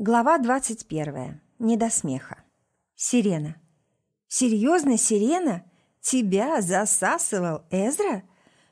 Глава двадцать первая. Не до смеха. Сирена. «Серьезно, Сирена? Тебя засасывал Эзра?»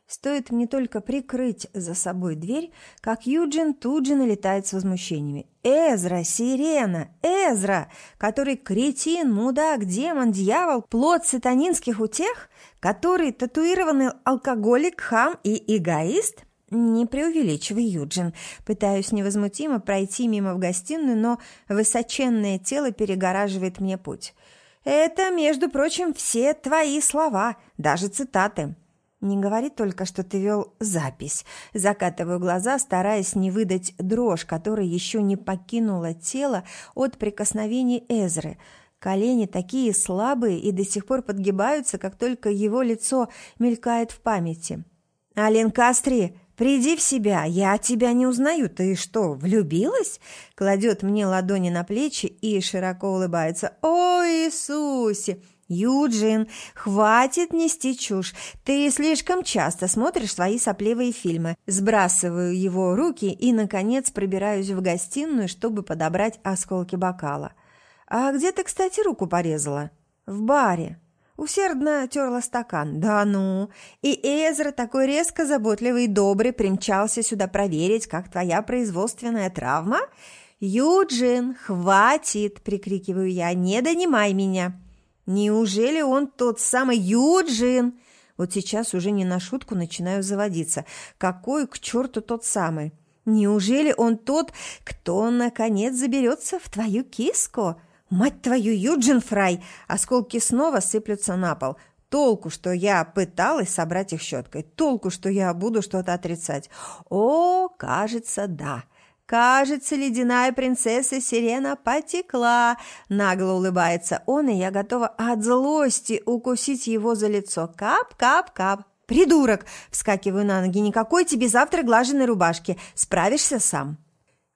Стоит мне только прикрыть за собой дверь, как Юджин тут же налетает с возмущениями. «Эзра, Сирена, Эзра, который кретин, мудак, демон, дьявол, плод сатанинских утех, который татуированный алкоголик, хам и эгоист?» «Не преувеличивай, Юджин. Пытаюсь невозмутимо пройти мимо в гостиную, но высоченное тело перегораживает мне путь. Это, между прочим, все твои слова, даже цитаты». «Не говори только, что ты вел запись». Закатываю глаза, стараясь не выдать дрожь, которая еще не покинула тело от прикосновений Эзры. Колени такие слабые и до сих пор подгибаются, как только его лицо мелькает в памяти. «Ален Кастри, «Приди в себя, я тебя не узнаю. Ты что, влюбилась?» Кладет мне ладони на плечи и широко улыбается. «О, Иисусе!» «Юджин, хватит нести чушь. Ты слишком часто смотришь свои сопливые фильмы». Сбрасываю его руки и, наконец, пробираюсь в гостиную, чтобы подобрать осколки бокала. «А где ты, кстати, руку порезала?» «В баре». Усердно терла стакан. «Да ну!» И Эзра, такой резко заботливый и добрый, примчался сюда проверить, как твоя производственная травма. «Юджин, хватит!» – прикрикиваю я. «Не донимай меня!» «Неужели он тот самый Юджин?» Вот сейчас уже не на шутку начинаю заводиться. Какой к черту тот самый? Неужели он тот, кто, наконец, заберется в твою киску?» «Мать твою, Юджин Фрай!» Осколки снова сыплются на пол. Толку, что я пыталась собрать их щеткой. Толку, что я буду что-то отрицать. О, кажется, да. Кажется, ледяная принцесса Сирена потекла. Нагло улыбается он, и я готова от злости укусить его за лицо. Кап, кап, кап. «Придурок!» – вскакиваю на ноги. «Никакой тебе завтра глаженной рубашки. Справишься сам».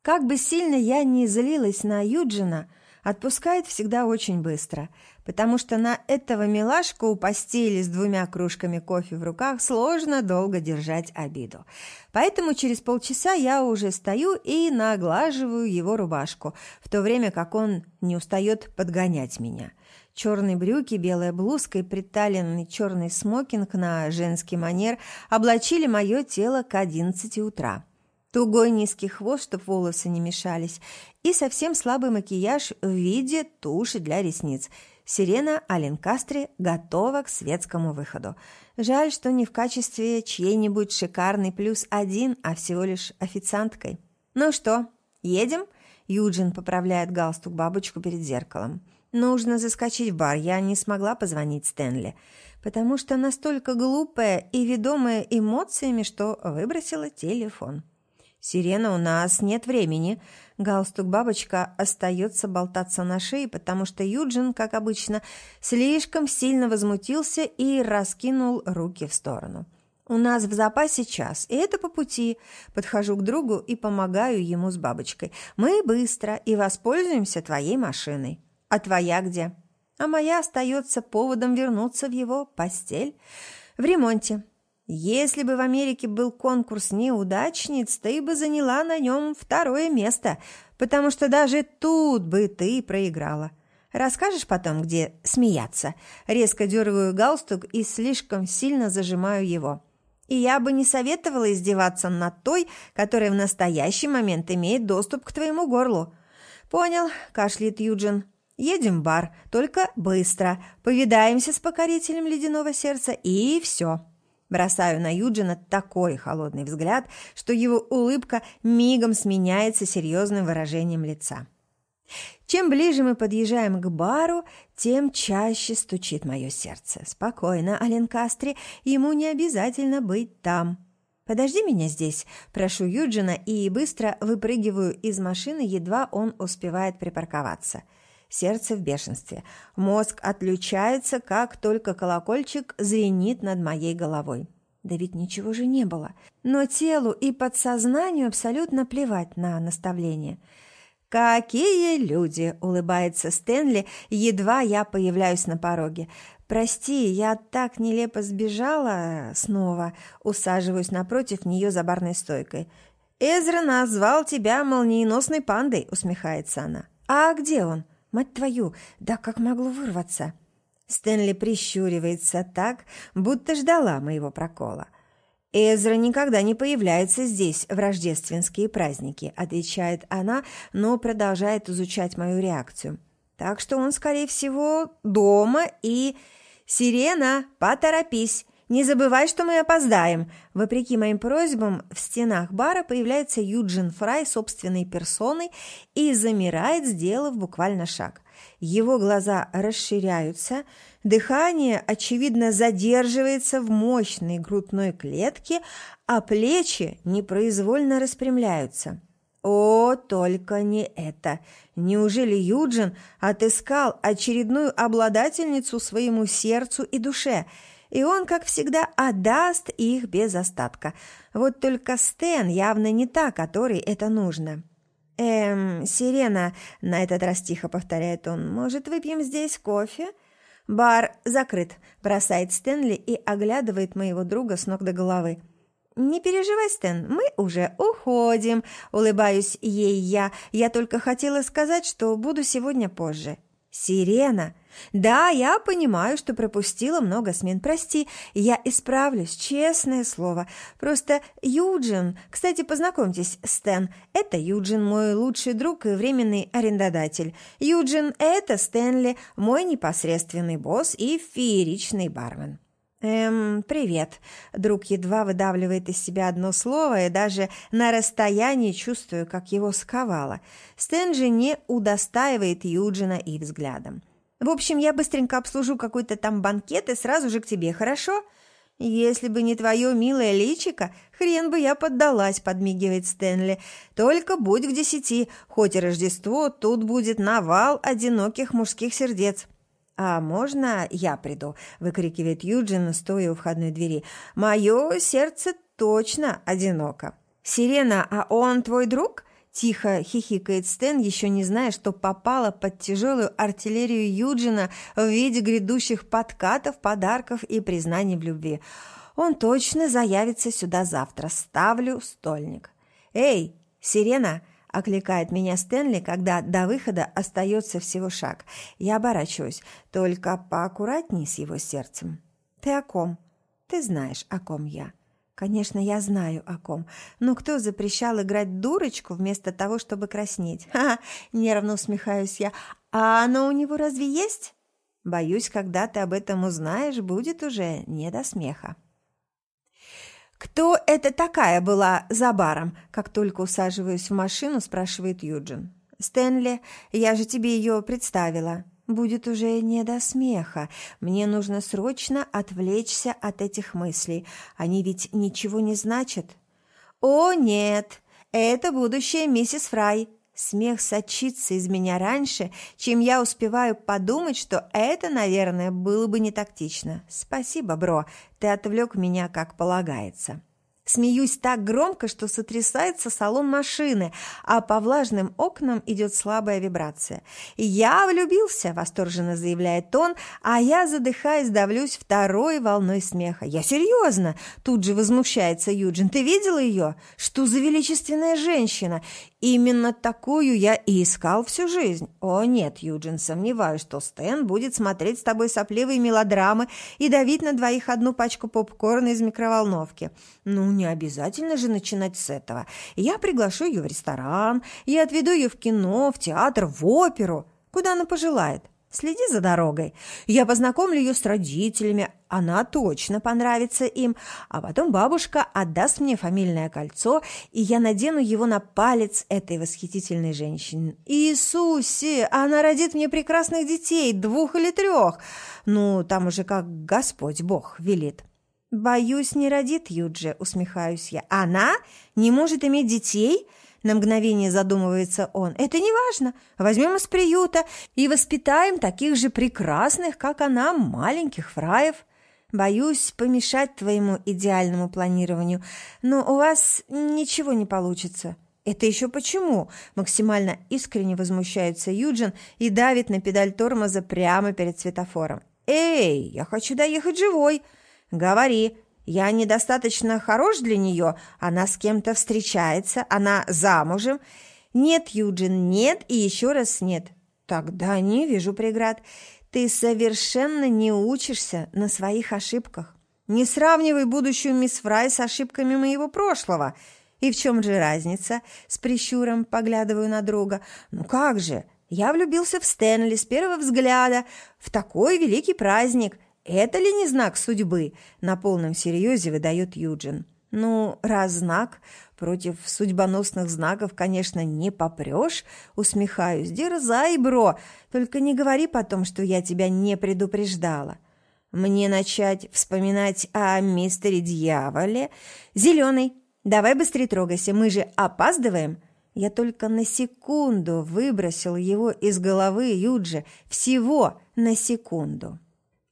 Как бы сильно я ни злилась на Юджина – отпускает всегда очень быстро, потому что на этого милашку у постели с двумя кружками кофе в руках сложно долго держать обиду. Поэтому через полчаса я уже стою и наглаживаю его рубашку, в то время как он не устает подгонять меня. Черные брюки, белая блузка и приталенный черный смокинг на женский манер облачили мое тело к одиннадцати утра. Тугой низкий хвост, чтоб волосы не мешались, и совсем слабый макияж в виде туши для ресниц. Сирена Аленкастре готова к светскому выходу. Жаль, что не в качестве чьей-нибудь шикарный плюс один, а всего лишь официанткой. «Ну что, едем?» Юджин поправляет галстук бабочку перед зеркалом. «Нужно заскочить в бар. Я не смогла позвонить Стэнли, потому что настолько глупая и ведомая эмоциями, что выбросила телефон». «Сирена, у нас нет времени». Галстук-бабочка остается болтаться на шее, потому что Юджин, как обычно, слишком сильно возмутился и раскинул руки в сторону. «У нас в запасе час, и это по пути». Подхожу к другу и помогаю ему с бабочкой. «Мы быстро и воспользуемся твоей машиной». «А твоя где?» «А моя остается поводом вернуться в его постель». «В ремонте. Если бы в Америке был конкурс неудачниц, ты бы заняла на нем второе место, потому что даже тут бы ты проиграла. Расскажешь потом, где смеяться? Резко дергаю галстук и слишком сильно зажимаю его. И я бы не советовала издеваться над той, которая в настоящий момент имеет доступ к твоему горлу. Понял, кашляет Юджин. Едем в бар, только быстро. Повидаемся с покорителем ледяного сердца и все. Бросаю на Юджина такой холодный взгляд, что его улыбка мигом сменяется серьезным выражением лица. Чем ближе мы подъезжаем к бару, тем чаще стучит мое сердце. Спокойно, Ален Кастри, ему не обязательно быть там. «Подожди меня здесь», – прошу Юджина и быстро выпрыгиваю из машины, едва он успевает припарковаться – сердце в бешенстве. Мозг отключается, как только колокольчик звенит над моей головой. Да ведь ничего же не было. Но телу и подсознанию абсолютно плевать на наставление. «Какие люди!» – улыбается Стэнли, едва я появляюсь на пороге. «Прости, я так нелепо сбежала снова», – усаживаюсь напротив нее за барной стойкой. «Эзра назвал тебя молниеносной пандой», — усмехается она. «А где он? Мать твою, да как могло вырваться?» Стэнли прищуривается так, будто ждала моего прокола. «Эзра никогда не появляется здесь в рождественские праздники», – отвечает она, но продолжает изучать мою реакцию. «Так что он, скорее всего, дома и...» «Сирена, поторопись! Не забывай, что мы опоздаем!» Вопреки моим просьбам, в стенах бара появляется Юджин Фрай собственной персоной и замирает, сделав буквально шаг – его глаза расширяются, дыхание, очевидно, задерживается в мощной грудной клетке, а плечи непроизвольно распрямляются. О, только не это! Неужели Юджин отыскал очередную обладательницу своему сердцу и душе – и он, как всегда, отдаст их без остатка. Вот только Стэн явно не та, которой это нужно. «Эм, Сирена», — на этот раз тихо повторяет он, — «может, выпьем здесь кофе?» «Бар закрыт», — бросает Стэнли и оглядывает моего друга с ног до головы. «Не переживай, Стэн, мы уже уходим», — улыбаюсь ей я. «Я только хотела сказать, что буду сегодня позже». «Сирена!» «Да, я понимаю, что пропустила много смен. Прости, я исправлюсь, честное слово. Просто Юджин... Кстати, познакомьтесь, Стэн. Это Юджин, мой лучший друг и временный арендодатель. Юджин – это Стэнли, мой непосредственный босс и фееричный бармен». «Эм, привет». Друг едва выдавливает из себя одно слово, и даже на расстоянии чувствую, как его сковало. Стэн же не удостаивает Юджина и взглядом. В общем, я быстренько обслужу какой-то там банкет и сразу же к тебе, хорошо? Если бы не твое милое личико, хрен бы я поддалась, подмигивает Стэнли. Только будь к десяти, хоть и Рождество, тут будет навал одиноких мужских сердец. «А можно я приду?» – выкрикивает Юджин, стоя у входной двери. «Мое сердце точно одиноко». «Сирена, а он твой друг?» Тихо хихикает Стэн, еще не зная, что попала под тяжелую артиллерию Юджина в виде грядущих подкатов, подарков и признаний в любви. Он точно заявится сюда завтра. Ставлю стольник. «Эй, сирена!» – окликает меня Стэнли, когда до выхода остается всего шаг. Я оборачиваюсь, только поаккуратней с его сердцем. «Ты о ком?» «Ты знаешь, о ком я». Конечно, я знаю о ком. Но кто запрещал играть дурочку вместо того, чтобы краснеть? Ха, нервно усмехаюсь я. А оно у него разве есть? Боюсь, когда ты об этом узнаешь, будет уже не до смеха. «Кто это такая была за баром?» Как только усаживаюсь в машину, спрашивает Юджин. «Стэнли, я же тебе ее представила». Будет уже не до смеха. Мне нужно срочно отвлечься от этих мыслей. Они ведь ничего не значат. О, нет, это будущая миссис Фрай. Смех сочится из меня раньше, чем я успеваю подумать, что это, наверное, было бы не тактично. Спасибо, бро, ты отвлек меня, как полагается. Смеюсь так громко, что сотрясается салон машины, а по влажным окнам идет слабая вибрация. «Я влюбился!» – восторженно заявляет он, а я, задыхаясь, давлюсь второй волной смеха. «Я серьезно!» – тут же возмущается Юджин. «Ты видела ее? Что за величественная женщина? Именно такую я и искал всю жизнь. О нет, Юджин, сомневаюсь, что Стэн будет смотреть с тобой сопливые мелодрамы и давить на двоих одну пачку попкорна из микроволновки. Ну, не обязательно же начинать с этого. Я приглашу ее в ресторан, я отведу ее в кино, в театр, в оперу, куда она пожелает. Следи за дорогой. Я познакомлю ее с родителями, она точно понравится им, а потом бабушка отдаст мне фамильное кольцо, и я надену его на палец этой восхитительной женщины. Иисусе, она родит мне прекрасных детей, двух или трех. Ну, там уже как Господь Бог велит. Боюсь, не родит Юджи, усмехаюсь я. Она не может иметь детей – на мгновение задумывается он. «Это не важно. Возьмем из приюта и воспитаем таких же прекрасных, как она, маленьких фраев. Боюсь помешать твоему идеальному планированию, но у вас ничего не получится». «Это еще почему?» – максимально искренне возмущается Юджин и давит на педаль тормоза прямо перед светофором. «Эй, я хочу доехать живой!» «Говори!» Я недостаточно хорош для нее, она с кем-то встречается, она замужем. Нет, Юджин, нет и еще раз нет. Тогда не вижу преград. Ты совершенно не учишься на своих ошибках. Не сравнивай будущую мисс Фрай с ошибками моего прошлого. И в чем же разница? С прищуром поглядываю на друга. Ну как же, я влюбился в Стэнли с первого взгляда, в такой великий праздник – это ли не знак судьбы?» – на полном серьезе выдает Юджин. «Ну, раз знак, против судьбоносных знаков, конечно, не попрешь», – усмехаюсь. «Дерзай, бро, только не говори потом, что я тебя не предупреждала». «Мне начать вспоминать о мистере Дьяволе? Зеленый, давай быстрее трогайся, мы же опаздываем». Я только на секунду выбросил его из головы Юджи, всего на секунду.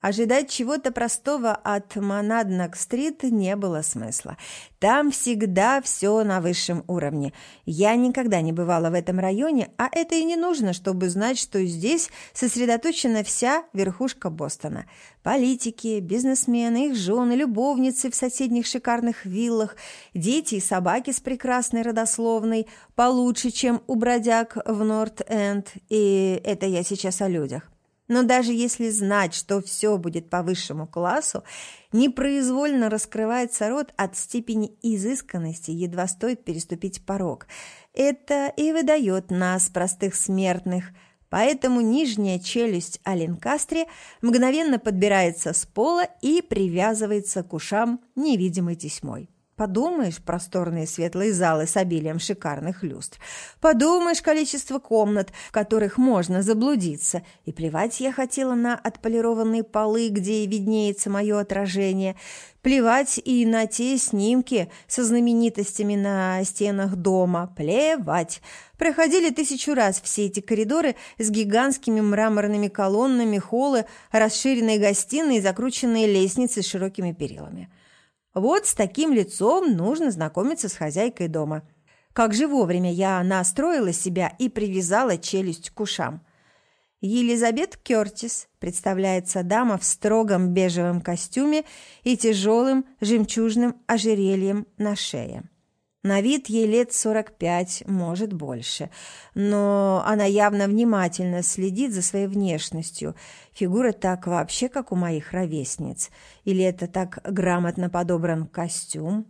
Ожидать чего-то простого от Монаднок-стрит не было смысла. Там всегда все на высшем уровне. Я никогда не бывала в этом районе, а это и не нужно, чтобы знать, что здесь сосредоточена вся верхушка Бостона. Политики, бизнесмены, их жены, любовницы в соседних шикарных виллах, дети и собаки с прекрасной родословной, получше, чем у бродяг в Норт-Энд. И это я сейчас о людях. Но даже если знать, что все будет по высшему классу, непроизвольно раскрывается рот от степени изысканности, едва стоит переступить порог. Это и выдает нас, простых смертных. Поэтому нижняя челюсть Аленкастре мгновенно подбирается с пола и привязывается к ушам невидимой тесьмой. Подумаешь, просторные светлые залы с обилием шикарных люстр. Подумаешь, количество комнат, в которых можно заблудиться. И плевать я хотела на отполированные полы, где виднеется мое отражение. Плевать и на те снимки со знаменитостями на стенах дома. Плевать. Проходили тысячу раз все эти коридоры с гигантскими мраморными колоннами, холлы, расширенные гостиные и закрученные лестницы с широкими перилами. Вот с таким лицом нужно знакомиться с хозяйкой дома. Как же вовремя я настроила себя и привязала челюсть к ушам. Елизабет Кертис представляется дама в строгом бежевом костюме и тяжелым жемчужным ожерельем на шее. На вид ей лет 45, может, больше. Но она явно внимательно следит за своей внешностью. Фигура так вообще, как у моих ровесниц. Или это так грамотно подобран костюм?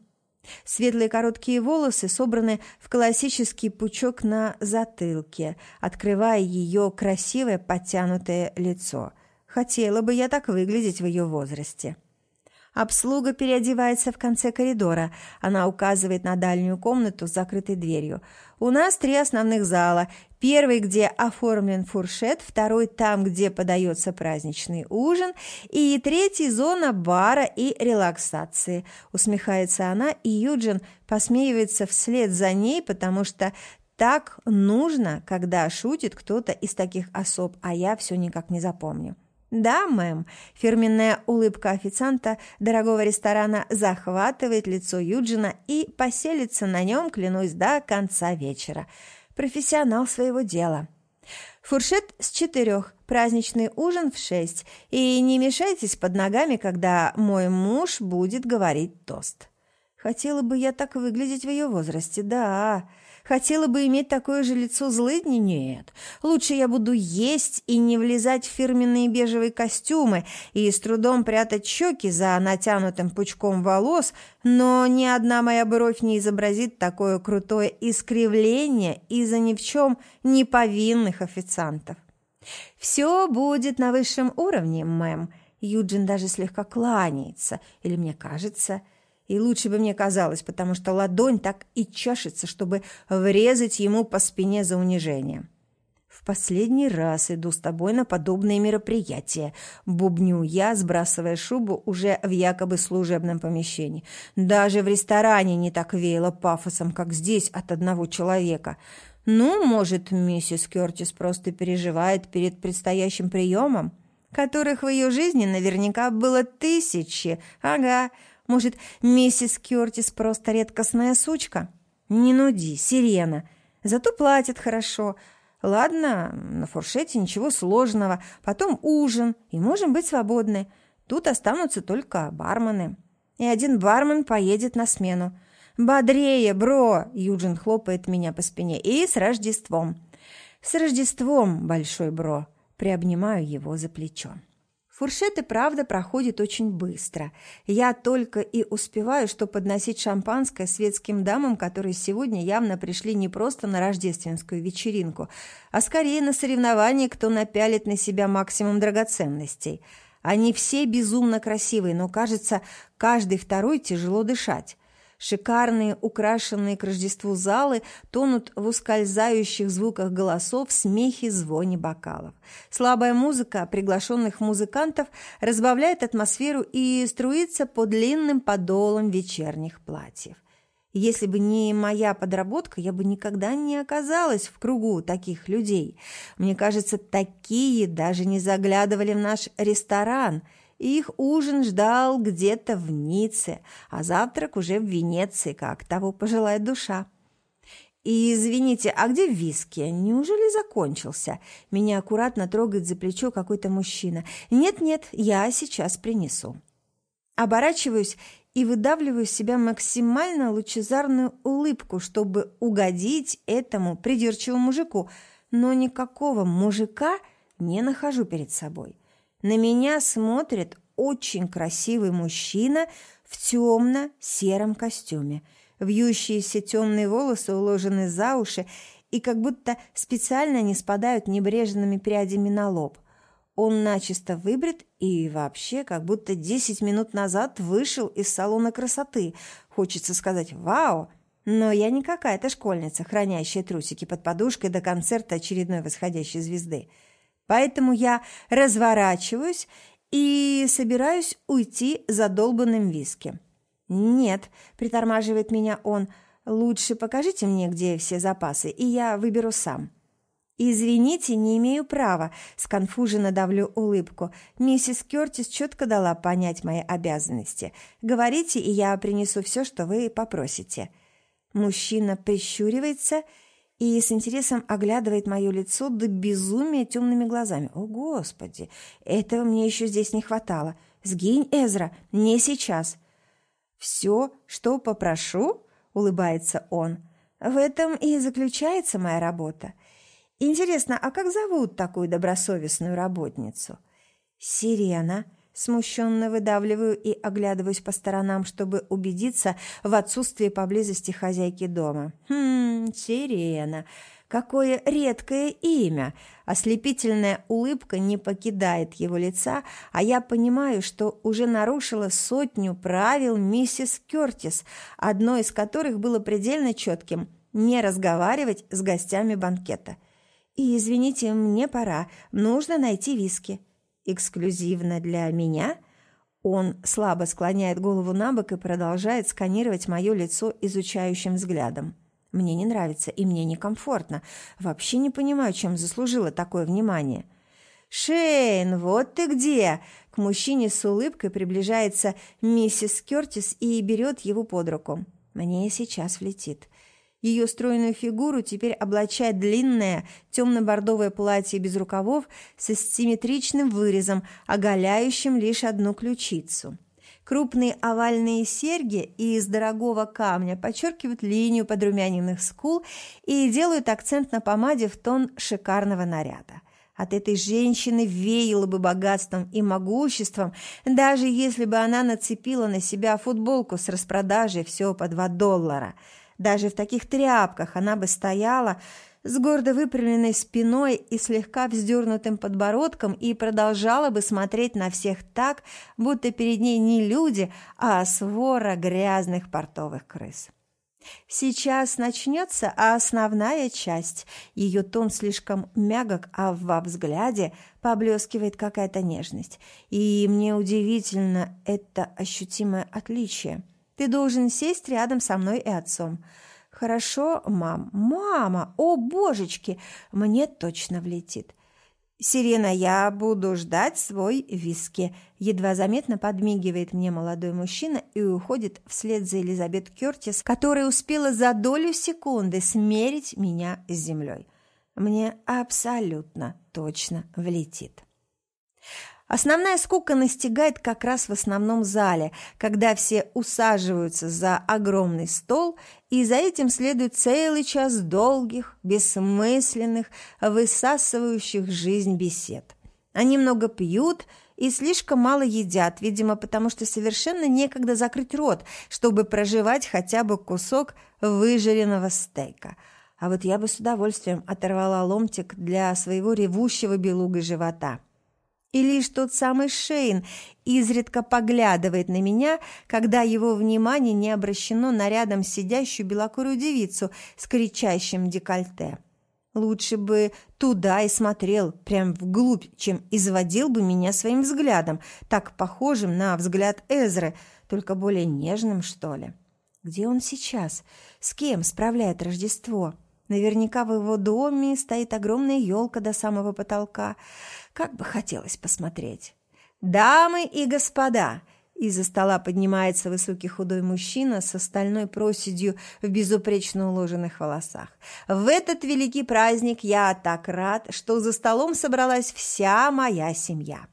Светлые короткие волосы собраны в классический пучок на затылке, открывая ее красивое подтянутое лицо. Хотела бы я так выглядеть в ее возрасте. Обслуга переодевается в конце коридора. Она указывает на дальнюю комнату с закрытой дверью. У нас три основных зала. Первый, где оформлен фуршет, второй там, где подается праздничный ужин, и третий – зона бара и релаксации. Усмехается она, и Юджин посмеивается вслед за ней, потому что так нужно, когда шутит кто-то из таких особ, а я все никак не запомню. «Да, мэм». Фирменная улыбка официанта дорогого ресторана захватывает лицо Юджина и поселится на нем, клянусь, до конца вечера. Профессионал своего дела. Фуршет с четырех, праздничный ужин в шесть. И не мешайтесь под ногами, когда мой муж будет говорить тост. Хотела бы я так выглядеть в ее возрасте, да. Хотела бы иметь такое же лицо злыдни? Нет. Лучше я буду есть и не влезать в фирменные бежевые костюмы и с трудом прятать щеки за натянутым пучком волос, но ни одна моя бровь не изобразит такое крутое искривление из-за ни в чем не повинных официантов. «Все будет на высшем уровне, мэм». Юджин даже слегка кланяется, или мне кажется – и лучше бы мне казалось, потому что ладонь так и чешется, чтобы врезать ему по спине за унижение. «В последний раз иду с тобой на подобные мероприятия», – бубню я, сбрасывая шубу уже в якобы служебном помещении. «Даже в ресторане не так веяло пафосом, как здесь от одного человека. Ну, может, миссис Кертис просто переживает перед предстоящим приемом?» которых в ее жизни наверняка было тысячи. Ага, может, миссис Кёртис просто редкостная сучка? Не нуди, сирена. Зато платят хорошо. Ладно, на фуршете ничего сложного. Потом ужин, и можем быть свободны. Тут останутся только бармены. и один бармен поедет на смену. «Бодрее, бро!» – Юджин хлопает меня по спине. «И с Рождеством!» «С Рождеством, большой бро!» – приобнимаю его за плечо. Фуршет и правда проходит очень быстро. Я только и успеваю, что подносить шампанское светским дамам, которые сегодня явно пришли не просто на рождественскую вечеринку, а скорее на соревнование, кто напялит на себя максимум драгоценностей. Они все безумно красивые, но, кажется, каждый второй тяжело дышать. Шикарные, украшенные к Рождеству залы тонут в ускользающих звуках голосов, смехе, звоне бокалов. Слабая музыка приглашенных музыкантов разбавляет атмосферу и струится по длинным подолам вечерних платьев. Если бы не моя подработка, я бы никогда не оказалась в кругу таких людей. Мне кажется, такие даже не заглядывали в наш ресторан – их ужин ждал где-то в Ницце, а завтрак уже в Венеции, как того пожелает душа. И извините, а где виски? Неужели закончился? Меня аккуратно трогает за плечо какой-то мужчина. Нет-нет, я сейчас принесу. Оборачиваюсь и выдавливаю из себя максимально лучезарную улыбку, чтобы угодить этому придирчивому мужику, но никакого мужика не нахожу перед собой. На меня смотрит очень красивый мужчина в темно-сером костюме. Вьющиеся темные волосы уложены за уши и как будто специально не спадают небрежными прядями на лоб. Он начисто выбрит и вообще как будто 10 минут назад вышел из салона красоты. Хочется сказать «Вау!», но я не какая-то школьница, хранящая трусики под подушкой до концерта очередной восходящей звезды. Поэтому я разворачиваюсь и собираюсь уйти за долбанным виски. «Нет», – притормаживает меня он, – «лучше покажите мне, где все запасы, и я выберу сам». «Извините, не имею права», – сконфуженно давлю улыбку. «Миссис Кертис четко дала понять мои обязанности. Говорите, и я принесу все, что вы попросите». Мужчина прищуривается и и с интересом оглядывает мое лицо до безумия темными глазами. «О, Господи! Этого мне еще здесь не хватало! Сгинь, Эзра! Не сейчас!» «Все, что попрошу?» – улыбается он. «В этом и заключается моя работа. Интересно, а как зовут такую добросовестную работницу?» «Сирена», Смущенно выдавливаю и оглядываюсь по сторонам, чтобы убедиться в отсутствии поблизости хозяйки дома. Хм, Сирена. Какое редкое имя! Ослепительная улыбка не покидает его лица, а я понимаю, что уже нарушила сотню правил миссис Кертис, одно из которых было предельно четким – не разговаривать с гостями банкета. И, извините, мне пора, нужно найти виски. Эксклюзивно для меня? Он слабо склоняет голову на бок и продолжает сканировать мое лицо изучающим взглядом. Мне не нравится и мне некомфортно. Вообще не понимаю, чем заслужила такое внимание. «Шейн, вот ты где!» К мужчине с улыбкой приближается миссис Кертис и берет его под руку. Мне сейчас влетит. Ее стройную фигуру теперь облачает длинное темно-бордовое платье без рукавов с асимметричным вырезом, оголяющим лишь одну ключицу. Крупные овальные серьги из дорогого камня подчеркивают линию подрумяненных скул и делают акцент на помаде в тон шикарного наряда. От этой женщины веяло бы богатством и могуществом, даже если бы она нацепила на себя футболку с распродажей всего по два доллара – даже в таких тряпках она бы стояла с гордо выпрямленной спиной и слегка вздернутым подбородком и продолжала бы смотреть на всех так, будто перед ней не люди, а свора грязных портовых крыс. Сейчас начнется основная часть. Ее тон слишком мягок, а во взгляде поблескивает какая-то нежность. И мне удивительно это ощутимое отличие – ты должен сесть рядом со мной и отцом. Хорошо, мам? Мама! О, божечки! Мне точно влетит. «Сирена, я буду ждать свой виски», – едва заметно подмигивает мне молодой мужчина и уходит вслед за Элизабет Кертис, которая успела за долю секунды смерить меня с землей. Мне абсолютно точно влетит. Основная скука настигает как раз в основном зале, когда все усаживаются за огромный стол, и за этим следует целый час долгих, бессмысленных, высасывающих жизнь бесед. Они много пьют и слишком мало едят, видимо, потому что совершенно некогда закрыть рот, чтобы проживать хотя бы кусок выжаренного стейка. А вот я бы с удовольствием оторвала ломтик для своего ревущего белуга живота. И лишь тот самый Шейн изредка поглядывает на меня, когда его внимание не обращено на рядом сидящую белокурую девицу с кричащим декольте. Лучше бы туда и смотрел, прям вглубь, чем изводил бы меня своим взглядом, так похожим на взгляд Эзры, только более нежным, что ли. Где он сейчас? С кем справляет Рождество? Наверняка в его доме стоит огромная елка до самого потолка. Как бы хотелось посмотреть. «Дамы и господа!» Из-за стола поднимается высокий худой мужчина с остальной проседью в безупречно уложенных волосах. «В этот великий праздник я так рад, что за столом собралась вся моя семья».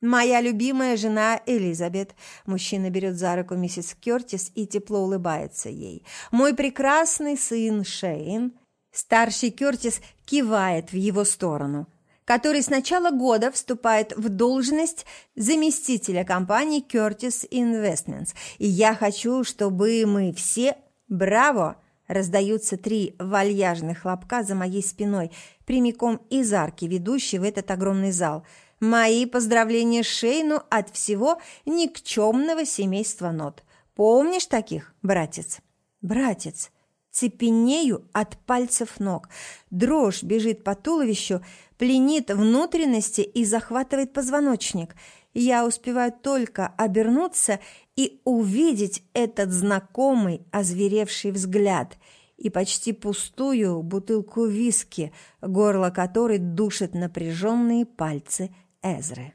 «Моя любимая жена Элизабет». Мужчина берет за руку миссис Кертис и тепло улыбается ей. «Мой прекрасный сын Шейн». Старший Кертис кивает в его сторону который с начала года вступает в должность заместителя компании Curtis Investments. И я хочу, чтобы мы все... Браво! Раздаются три вальяжных хлопка за моей спиной, прямиком из арки, ведущей в этот огромный зал. Мои поздравления Шейну от всего никчемного семейства нот. Помнишь таких, братец? Братец. Цепенею от пальцев ног. Дрожь бежит по туловищу, пленит внутренности и захватывает позвоночник. Я успеваю только обернуться и увидеть этот знакомый озверевший взгляд и почти пустую бутылку виски, горло которой душит напряженные пальцы Эзры.